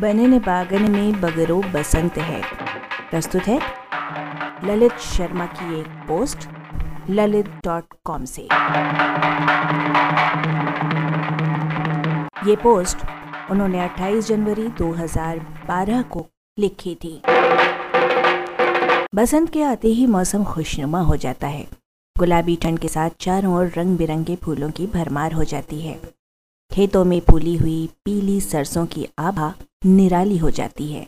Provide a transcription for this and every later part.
बने ने बागन में बगरो बसंत है। प्रस्तुत है ललित शर्मा की एक पोस्ट, ललित डॉट कॉम से। ये पोस्ट उन्होंने 28 जनवरी 2012 को लिखी थी। बसंत के आते ही मौसम खुशनुमा हो जाता है। गुलाबी ठंड के साथ चारों ओर रंग बिरंगे फूलों की भरमार हो जाती है। खेतों में फूली हुई पीली सरसों की आभा निराली हो जाती है।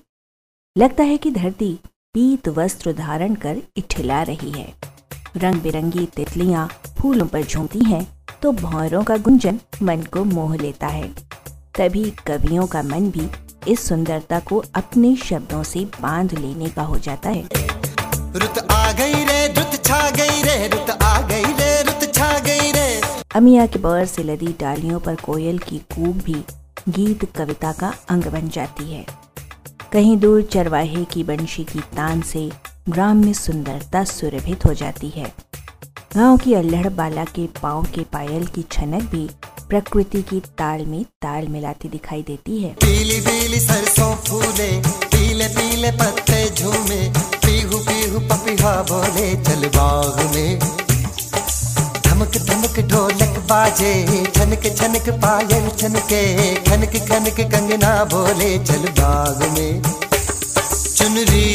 लगता है कि धरती पीत वस्त्र धारण कर इठिला रही है। रंग बिरंगी तितलियाँ फूलों पर झूमती हैं तो भौरों का गुंजन मन को मोह लेता है। तभी कवियों का मन भी इस सुंदरता को अपने शब्दों से बाँध लेने का हो जाता है। रुत आ गई रे रुत छा गई रे रुत आ गई रे रुत छा गई रे। अमिया के बौर से लदी डालियों पर कोयल की कूक भी गीत कविता का अंग बन जाती है। कहीं दूर चरवाहे की बंशी की तान से ग्राम में सुंदरता सुरभित हो जाती है। गाँव की अल्हड़ बाला के पाँव के पायल की छनक भी प्रकृति की ताल में ताल मिलाती दिखाई देती है। पीली पीली सरसों फूले, पीले पीले पत्ते झूमे, पीहू पीहू पपीहा बोले, चल बाग में। धमक धमक ढोलक बाजे। छनक छनक पायल, छनके, खनक खनक कंगना बोले, चल बाग में। चुनरी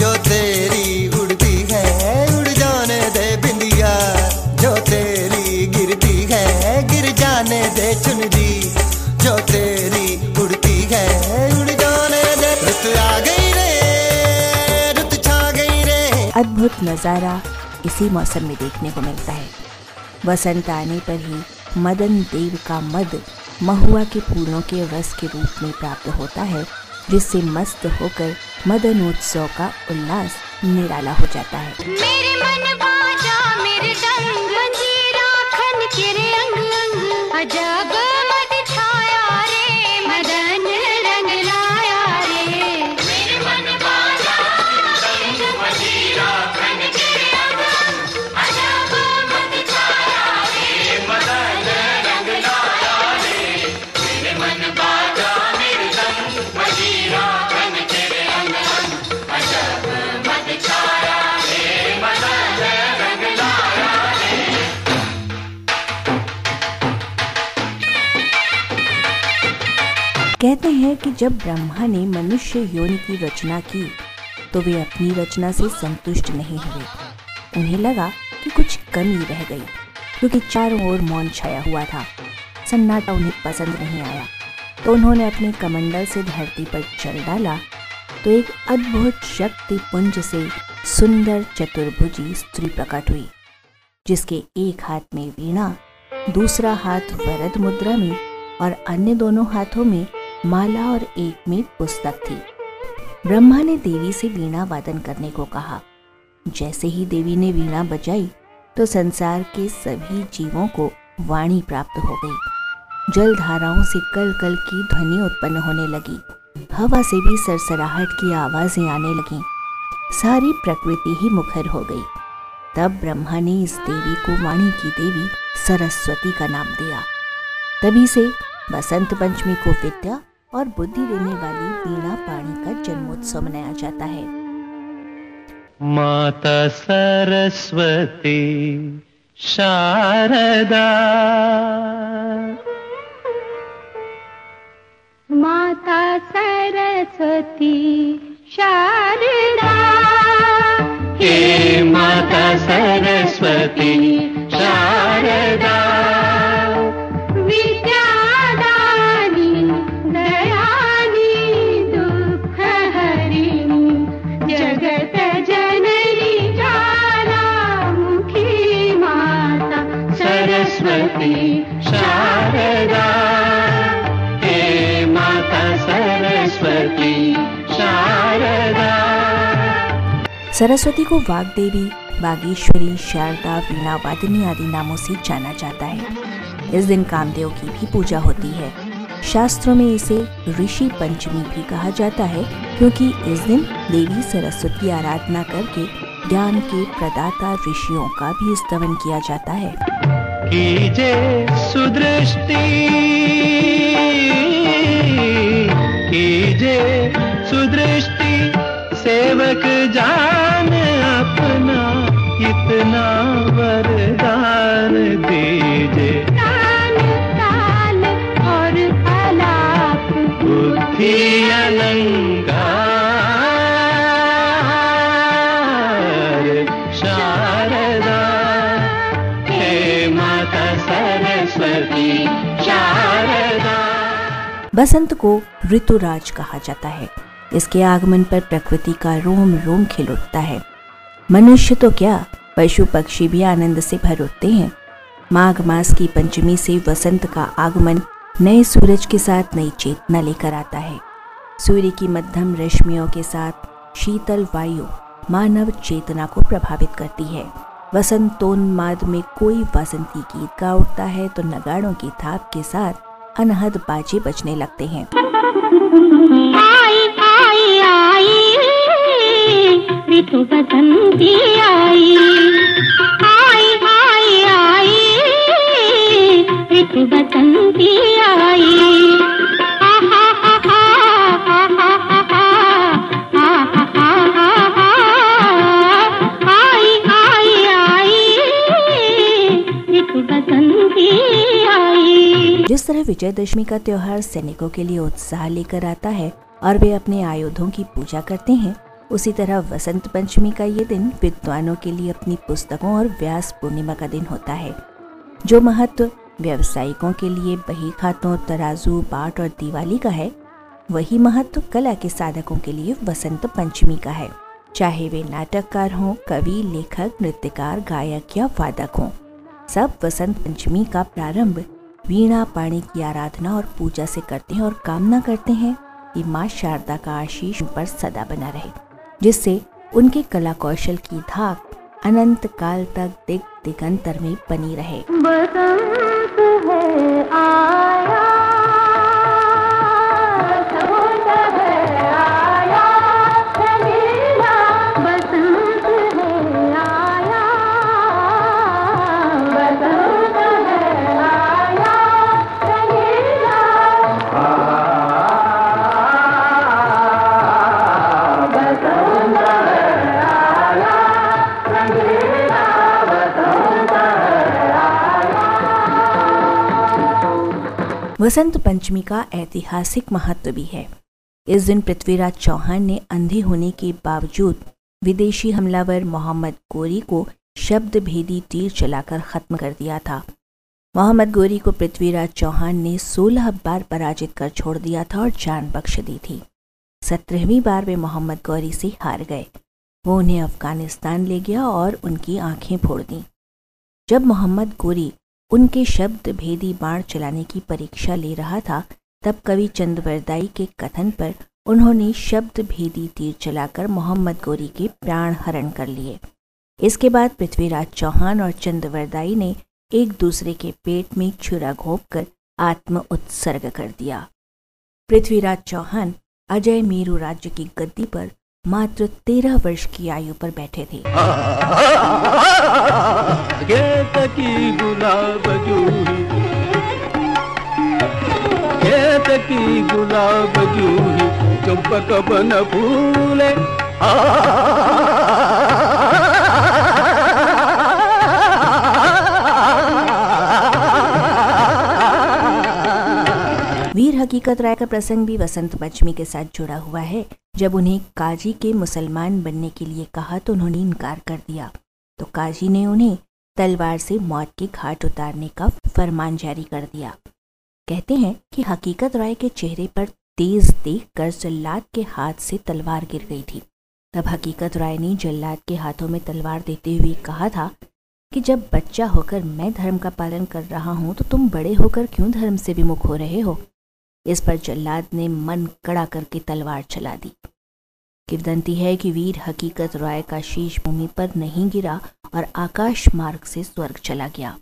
जो तेरी उड़ती है, उड़ जाने दे बिंदिया। जो तेरी गिरती है, गिर जाने दे चुनरी। जो तेरी उड़ती है, उड़ जाने दे। रुत आ गई रे रुत छा गई रे। अद्भुत नज़ारा इसी मौसम में देखने को मिलता है। वसंत आने पर ही मदन देव का मद महुआ के फूलों के रस के रूप में प्राप्त होता है, जिससे मस्त होकर मदन उत्सव का उल्लास निराला हो जाता है। मेरे मन बाजा, मेरे दंग कहते हैं कि जब ब्रह्मा ने मनुष्य योनि की रचना की तो वे अपनी रचना से संतुष्ट नहीं हुए। उन्हें लगा कि कुछ कमी रह गई, क्योंकि चारों ओर मौन छाया हुआ था। सन्नाटा उन्हें पसंद नहीं आया। तो उन्होंने अपने कमंडल से धरती पर चल डाला। तो एक अद्भुत शक्ति पुंज से सुंदर चतुर्भुजी स्त्री प्रकट हुई, जिसके एक हाथ में वीणा, दूसरा हाथ वरद मुद्रा में और अन्य दोनों हाथों में माला और एक में पुस्तक थी। ब्रह्मा ने देवी से वीणा वादन करने को कहा। जैसे ही देवी ने वीणा बजाई तो संसार के सभी जीवों को वाणी प्राप्त हो गई। जल धाराओं से कल कल की ध्वनि उत्पन्न होने लगी। हवा से भी सरसराहट की आवाज़ें आने लगी। सारी प्रकृति ही मुखर हो गई। तब ब्रह्मा ने इस देवी को वाणी की देवी सरस्वती का नाम दिया। तभी से बसंत पंचमी को विद्या और बुद्धि देने वाली वीणा पाणी का जन्मोत्सव मनाया जाता है। माता सरस्वती शारदा। माता सरस्वती शारदा। हे माता सरस्वती सरस्वती को वाग देवी बागेश्वरी शारदा, वीणा, वादिनी आदि नामों से जाना जाता है। इस दिन कामदेव की भी पूजा होती है। शास्त्रों में इसे ऋषि पंचमी भी कहा जाता है, क्योंकि इस दिन देवी सरस्वती आराधना करके ज्ञान के प्रदाता ऋषियों का भी स्तवन किया जाता है। कीजे सुदृष्टि। कीजे सुदृष्टि, सेवक जा सरस्वती बसंत को ऋतुराज कहा जाता है। इसके आगमन पर प्रकृति का रोम रोम खिल उठता है। मनुष्य तो क्या पशु पक्षी भी आनंद से भर उठते हैं। माघ मास की पंचमी से वसंत का आगमन नए सूरज के साथ नई चेतना लेकर आता है। सूर्य की मध्यम रश्मियों के साथ शीतल वायु मानव चेतना को प्रभावित करती है। वसंतोन्माद में कोई वसंती गीत गा उठता है तो नगाड़ों की थाप के साथ अनहद बाजे बजने लगते हैं। ऋतु बसंती आई आई आई आई ऋतु बसंती आई जिस तरह विजयदशमी का त्योहार सैनिकों के लिए उत्साह लेकर आता है और वे अपने आयुधों की पूजा करते हैं उसी तरह वसंत पंचमी का ये दिन विद्वानों के लिए अपनी पुस्तकों और व्यास पूर्णिमा का दिन होता है, जो महत्व व्यवसायिकों के लिए बही खातों, तराजू पाट और दिवाली का है। वही महत्व कला के साधकों के लिए वसंत पंचमी का है। चाहे वे नाटककार हों, कवि, लेखक, नृत्यकार, गायक या वादक हों, सब वसंत पंचमी का प्रारंभ वीणा पाणी की आराधना और पूजा से करते हैं और कामना करते हैं कि माँ शारदा का आशीष पर सदा बना रहे। जिससे उनके कला कौशल की धाक अनंत काल तक दिग दिगंतर में बनी रहे। है, आया वसंत पंचमी का ऐतिहासिक महत्व भी है। इस दिन पृथ्वीराज चौहान ने अंधे होने के बावजूद विदेशी हमलावर मोहम्मद गोरी को शब्द भेदी तीर चलाकर खत्म कर दिया था। मोहम्मद गोरी को पृथ्वीराज चौहान ने 16 बार पराजित कर छोड़ दिया था और जान बख्श दी थी। सत्रहवीं बार वे मोहम्मद गौरी से हार गए। वो उन्हें अफ़गानिस्तान ले गया और उनकी आँखें फोड़ दी। जब मोहम्मद गोरी उनके शब्द भेदी बाण चलाने की परीक्षा ले रहा था, तब कवि चंद्रवरदाई के कथन पर उन्होंने शब्द भेदी तीर चलाकर मोहम्मद गोरी के प्राण हरण कर लिए। इसके बाद पृथ्वीराज चौहान और चंद्रवरदाई ने एक दूसरे के पेट में छुरा घोप कर आत्म उत्सर्ग कर दिया। पृथ्वीराज चौहान अजय मेरू राज्य की गद्दी पर मात्र तेरह वर्ष की आयु पर बैठे थे। केतकी गुलाब जूही। केतकी गुलाब जूही चंपक बन फूले। वीर हकीकत राय का प्रसंग भी वसंत पंचमी के साथ जुड़ा हुआ है। जब उन्हें काजी के मुसलमान बनने के लिए कहा तो उन्होंने इनकार कर दिया। तो काजी ने उन्हें तलवार से मौत के घाट उतारने का फरमान जारी कर दिया। कहते हैं कि हकीकत राय के चेहरे पर तेज देख कर जल्लाद के हाथ से तलवार गिर गई थी। तब हकीकत राय ने जल्लाद के हाथों में तलवार देते हुए कहा था कि जब बच्चा होकर मैं धर्म का पालन कर रहा हूँ तो तुम बड़े होकर क्यों धर्म से विमुख हो रहे हो? इस पर जल्लाद ने मन कड़ा करके तलवार चला दी। किवदंती है कि वीर हकीकत राय का शीश भूमि पर नहीं गिरा और आकाश मार्ग से स्वर्ग चला गया।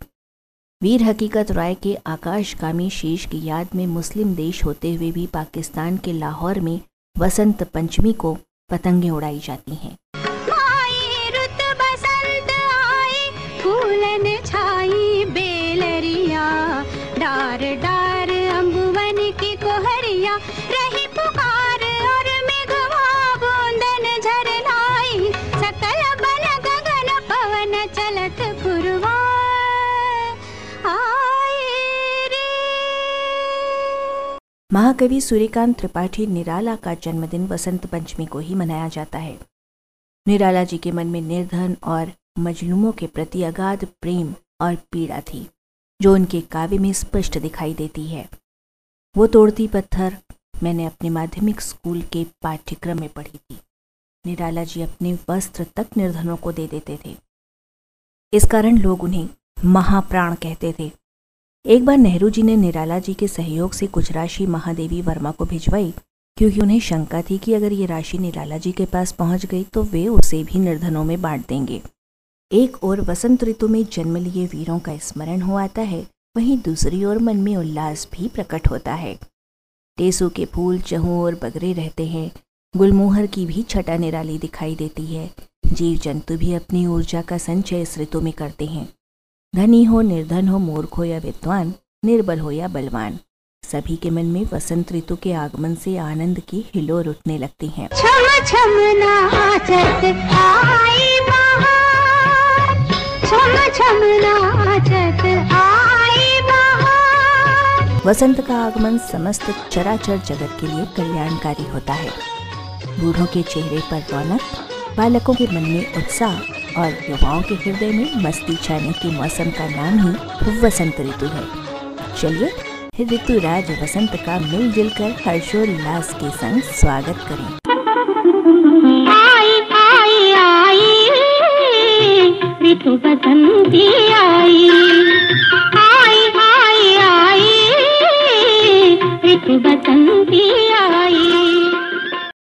वीर हकीकत राय के आकाशगामी शीश की याद में मुस्लिम देश होते हुए भी पाकिस्तान के लाहौर में वसंत पंचमी को पतंगें उड़ाई जाती हैं। महाकवि सूर्यकांत त्रिपाठी निराला का जन्मदिन वसंत पंचमी को ही मनाया जाता है। निराला जी के मन में निर्धन और मजलूमों के प्रति अगाध प्रेम और पीड़ा थी, जो उनके काव्य में स्पष्ट दिखाई देती है। वो तोड़ती पत्थर मैंने अपने माध्यमिक स्कूल के पाठ्यक्रम में पढ़ी थी। निराला जी अपने वस्त्र तक निर्धनों को दे देते थे। इस कारण लोग उन्हें महाप्राण कहते थे। एक बार नेहरू जी ने निराला जी के सहयोग से कुछ राशि महादेवी वर्मा को भिजवाई, क्योंकि उन्हें शंका थी कि अगर ये राशि निराला जी के पास पहुँच गई तो वे उसे भी निर्धनों में बांट देंगे। एक ओर वसंत ऋतु में जन्म लिए वीरों का स्मरण हो आता है, वहीं दूसरी ओर मन में उल्लास भी प्रकट होता है। टेसू के फूल चहू और बगरे रहते हैं, गुलमोहर की भी छटा निराली दिखाई देती है जीव जंतु भी अपनी ऊर्जा का संचय इस ऋतु में करते हैं। धनी हो निर्धन हो मूर्ख हो या विद्वान निर्बल हो या बलवान सभी के मन में वसंत ऋतु के आगमन से आनंद की हिलोर उठने लगती हैं। छम छम नाचत आई बहार। छम छम नाचत आई बहार। वसंत का आगमन समस्त चराचर जगत के लिए कल्याणकारी होता है। बूढ़ों के चेहरे पर रौनक बालकों के मन में उत्साह और युवाओं के हृदय में मस्ती छाने के मौसम का नाम ही वसंत ऋतु है। चलिए, ऋतु राज वसंत का मिलजुल कर हर्षोल्लास के संग स्वागत करें। आई आई आई, ऋतु बसंती आई। आई आई आई, ऋतु बसंती